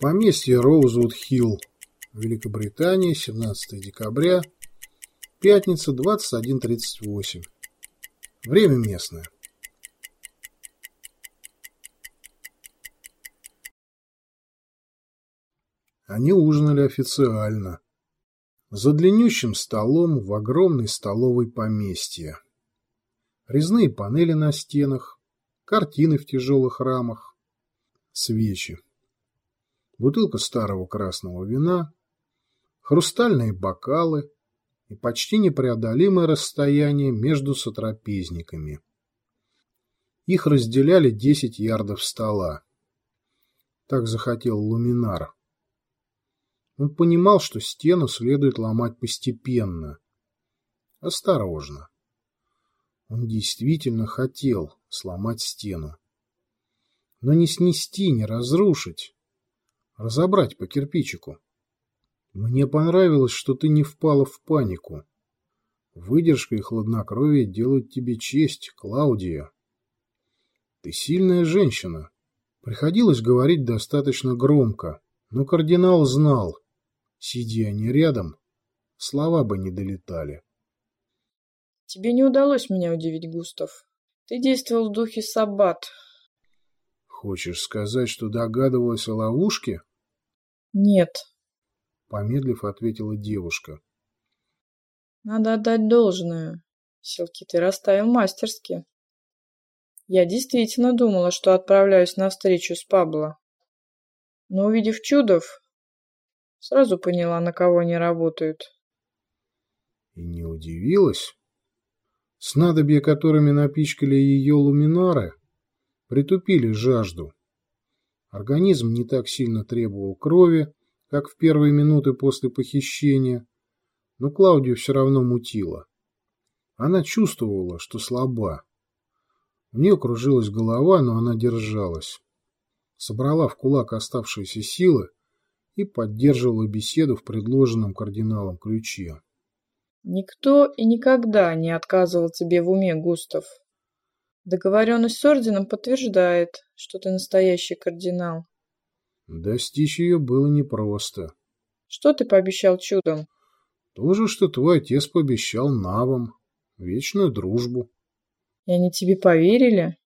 Поместье Роузвуд-Хилл, Великобритания, 17 декабря, пятница, 21.38. Время местное. Они ужинали официально. За длиннющим столом в огромной столовой поместье. Резные панели на стенах, картины в тяжелых рамах, свечи бутылка старого красного вина, хрустальные бокалы и почти непреодолимое расстояние между сотрапезниками. Их разделяли десять ярдов стола. Так захотел Луминар. Он понимал, что стену следует ломать постепенно, осторожно. Он действительно хотел сломать стену. Но не снести, не разрушить, разобрать по кирпичику. Мне понравилось, что ты не впала в панику. Выдержка и хладнокровие делают тебе честь, Клаудия. Ты сильная женщина. Приходилось говорить достаточно громко, но кардинал знал, сидя они рядом, слова бы не долетали. Тебе не удалось меня удивить, Густав. Ты действовал в духе Саббат. Хочешь сказать, что догадывалась о ловушке? Нет. Помедлив, ответила девушка. Надо отдать должное. Силки ты расставил мастерски. Я действительно думала, что отправляюсь на встречу с Пабло. Но увидев чудов, сразу поняла, на кого они работают. И не удивилась? Снадобья, которыми напичкали ее луминары, притупили жажду. Организм не так сильно требовал крови, как в первые минуты после похищения, но Клаудию все равно мутило. Она чувствовала, что слаба. У нее кружилась голова, но она держалась. Собрала в кулак оставшиеся силы и поддерживала беседу в предложенном кардиналом ключе. «Никто и никогда не отказывал тебе в уме, Густав», Договоренность с орденом подтверждает, что ты настоящий кардинал. Достичь ее было непросто. Что ты пообещал чудом? То же, что твой отец пообещал навам. Вечную дружбу. И они тебе поверили?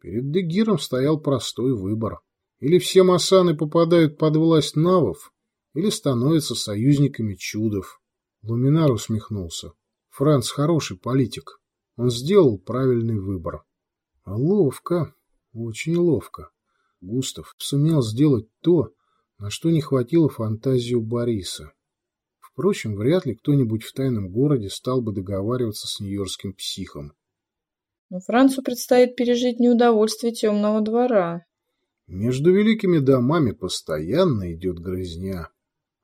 Перед Дегиром стоял простой выбор. Или все масаны попадают под власть навов, или становятся союзниками чудов. Луминар усмехнулся. Франц хороший политик. Он сделал правильный выбор. Ловко, очень ловко. Густав сумел сделать то, на что не хватило фантазии у Бориса. Впрочем, вряд ли кто-нибудь в тайном городе стал бы договариваться с нью-йоркским психом. Но Францу предстоит пережить неудовольствие темного двора. Между великими домами постоянно идет грызня.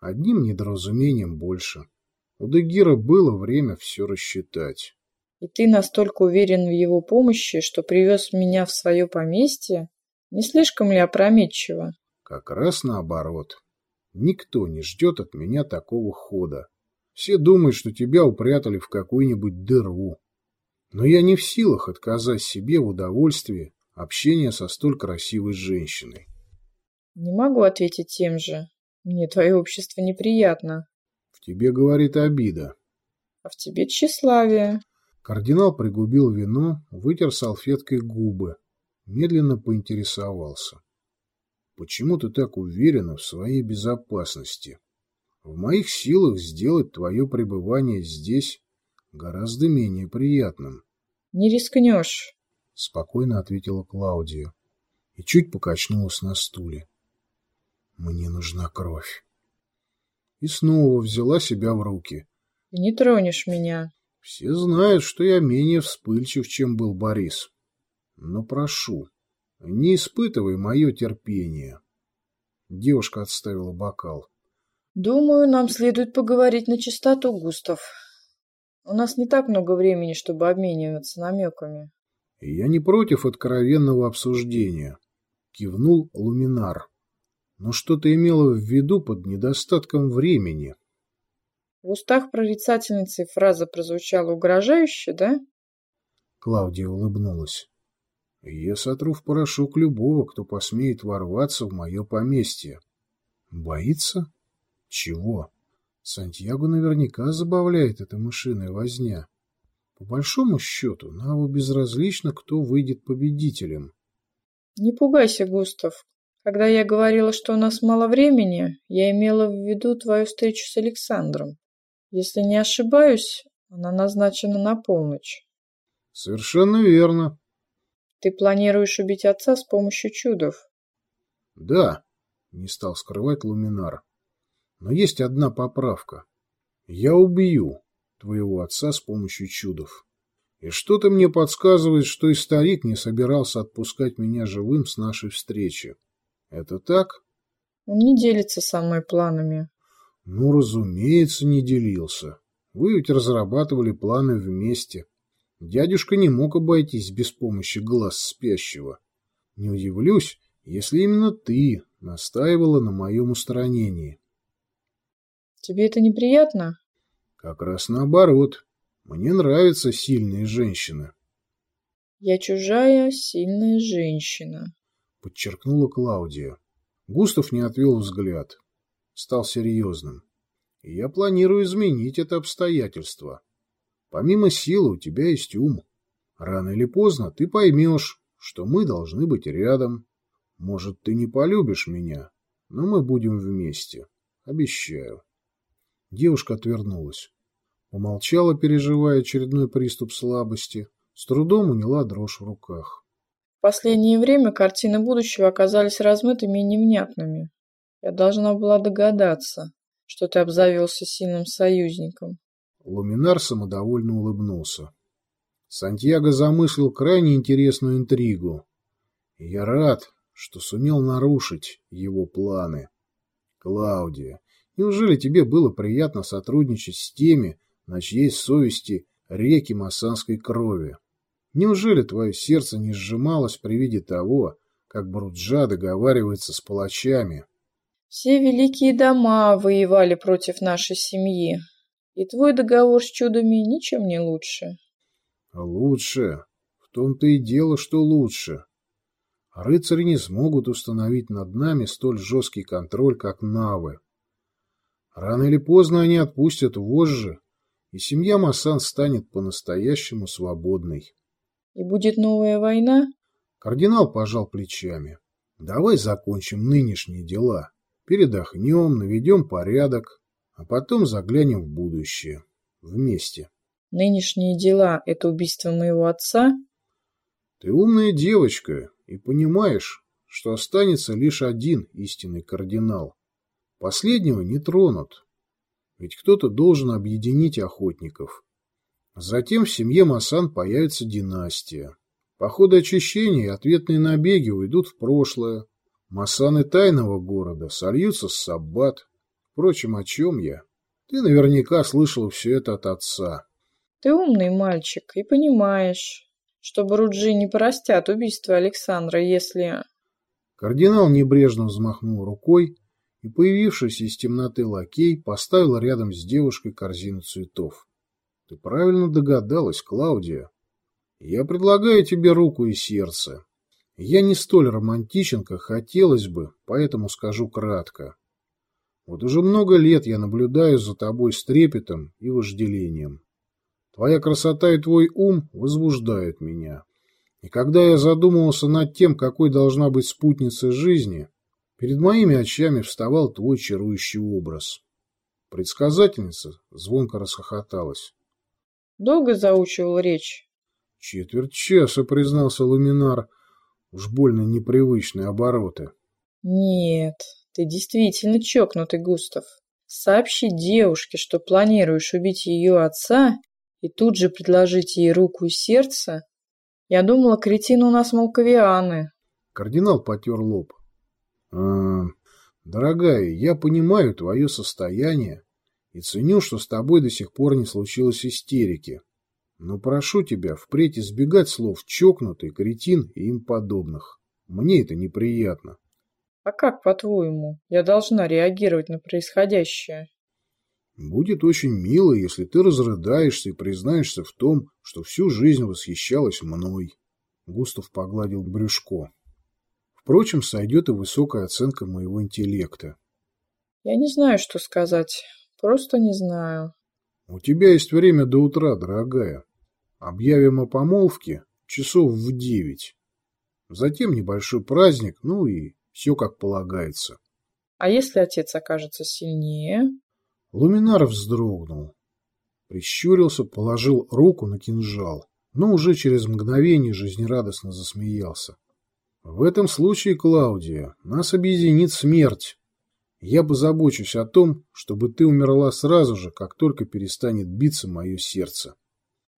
Одним недоразумением больше. У Дегира было время все рассчитать. И ты настолько уверен в его помощи, что привез меня в свое поместье? Не слишком ли опрометчиво? Как раз наоборот. Никто не ждет от меня такого хода. Все думают, что тебя упрятали в какую-нибудь дыру. Но я не в силах отказать себе в удовольствии общения со столь красивой женщиной. Не могу ответить тем же. Мне твое общество неприятно. В тебе говорит обида. А в тебе тщеславие. Кардинал пригубил вино, вытер салфеткой губы, медленно поинтересовался. «Почему ты так уверена в своей безопасности? В моих силах сделать твое пребывание здесь гораздо менее приятным». «Не рискнешь», — спокойно ответила Клаудия и чуть покачнулась на стуле. «Мне нужна кровь». И снова взяла себя в руки. не тронешь меня», все знают, что я менее вспыльчив, чем был Борис. Но прошу, не испытывай мое терпение. Девушка отставила бокал. Думаю, нам следует поговорить на чистоту, Густав. У нас не так много времени, чтобы обмениваться намеками. Я не против откровенного обсуждения, кивнул Луминар. Но что ты имела в виду под недостатком времени? В устах прорицательницы фраза прозвучала угрожающе, да? Клаудия улыбнулась. Я сотру в порошок любого, кто посмеет ворваться в мое поместье. Боится? Чего? Сантьяго наверняка забавляет эта мышиная возня. По большому счету, Наву безразлично, кто выйдет победителем. Не пугайся, Густав. Когда я говорила, что у нас мало времени, я имела в виду твою встречу с Александром. Если не ошибаюсь, она назначена на полночь. Совершенно верно. Ты планируешь убить отца с помощью чудов? Да, не стал скрывать Луминар. Но есть одна поправка. Я убью твоего отца с помощью чудов. И что-то мне подсказывает, что и старик не собирался отпускать меня живым с нашей встречи. Это так? Он не делится со мной планами. Ну, разумеется, не делился. Вы ведь разрабатывали планы вместе. Дядюшка не мог обойтись без помощи глаз спящего. Не удивлюсь, если именно ты настаивала на моем устранении. Тебе это неприятно? Как раз наоборот. Мне нравятся сильные женщины. Я чужая, сильная женщина, подчеркнула Клаудия. Густав не отвел взгляд. Стал серьезным. И я планирую изменить это обстоятельство. Помимо силы у тебя есть ум. Рано или поздно ты поймешь, что мы должны быть рядом. Может, ты не полюбишь меня, но мы будем вместе. Обещаю. Девушка отвернулась. Умолчала, переживая очередной приступ слабости. С трудом уняла дрожь в руках. В последнее время картины будущего оказались размытыми и невнятными. Я должна была догадаться, что ты обзавелся сильным союзником. Луминар самодовольно улыбнулся. Сантьяго замыслил крайне интересную интригу. Я рад, что сумел нарушить его планы. Клаудия, Неужели тебе было приятно сотрудничать с теми, на чьей совести реки массанской крови? Неужели твое сердце не сжималось при виде того, как Бруджа договаривается с палачами? Все великие дома воевали против нашей семьи, и твой договор с чудами ничем не лучше. Лучше. В том-то и дело, что лучше. Рыцари не смогут установить над нами столь жесткий контроль, как навы. Рано или поздно они отпустят вожжи, и семья Массан станет по-настоящему свободной. И будет новая война? Кардинал пожал плечами. Давай закончим нынешние дела. Передохнем, наведем порядок, а потом заглянем в будущее. Вместе. Нынешние дела — это убийство моего отца? Ты умная девочка и понимаешь, что останется лишь один истинный кардинал. Последнего не тронут, ведь кто-то должен объединить охотников. Затем в семье Масан появится династия. Походы очищения и ответные набеги уйдут в прошлое. Масаны тайного города сольются с Саббат. Впрочем, о чем я? Ты наверняка слышал все это от отца. Ты умный мальчик и понимаешь, что Бруджи не простят убийство Александра, если... Кардинал небрежно взмахнул рукой, и появившийся из темноты лакей поставил рядом с девушкой корзину цветов. Ты правильно догадалась, Клаудия. Я предлагаю тебе руку и сердце. Я не столь романтичен, как хотелось бы, поэтому скажу кратко. Вот уже много лет я наблюдаю за тобой с трепетом и вожделением. Твоя красота и твой ум возбуждают меня. И когда я задумывался над тем, какой должна быть спутница жизни, Перед моими очами вставал твой чарующий образ. Предсказательница звонко расхохоталась. Долго заучивал речь? Четверть часа, признался Луминар. Уж больно непривычные обороты. Нет, ты действительно чокнутый, Густав. Сообщи девушке, что планируешь убить ее отца, и тут же предложить ей руку и сердце. Я думала, кретин у нас молковианы. Кардинал потер лоб. А, дорогая, я понимаю твое состояние и ценю, что с тобой до сих пор не случилось истерики. Но прошу тебя впредь избегать слов «чокнутый», «кретин» и им подобных. Мне это неприятно. А как, по-твоему, я должна реагировать на происходящее? Будет очень мило, если ты разрыдаешься и признаешься в том, что всю жизнь восхищалась мной. Густав погладил брюшко. Впрочем, сойдет и высокая оценка моего интеллекта. Я не знаю, что сказать. Просто не знаю. У тебя есть время до утра, дорогая. Объявим о помолвке часов в девять. Затем небольшой праздник, ну и все как полагается. А если отец окажется сильнее? Луминар вздрогнул. Прищурился, положил руку на кинжал, но уже через мгновение жизнерадостно засмеялся. В этом случае, Клаудия, нас объединит смерть. Я позабочусь о том, чтобы ты умерла сразу же, как только перестанет биться мое сердце.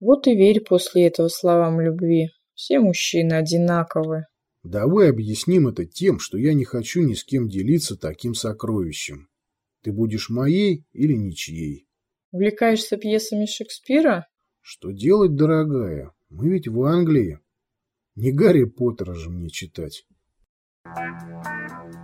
Вот и верь после этого словам любви. Все мужчины одинаковы. Давай объясним это тем, что я не хочу ни с кем делиться таким сокровищем. Ты будешь моей или ничьей? Увлекаешься пьесами Шекспира? Что делать, дорогая? Мы ведь в Англии. Не Гарри Поттера же мне читать. Thank you.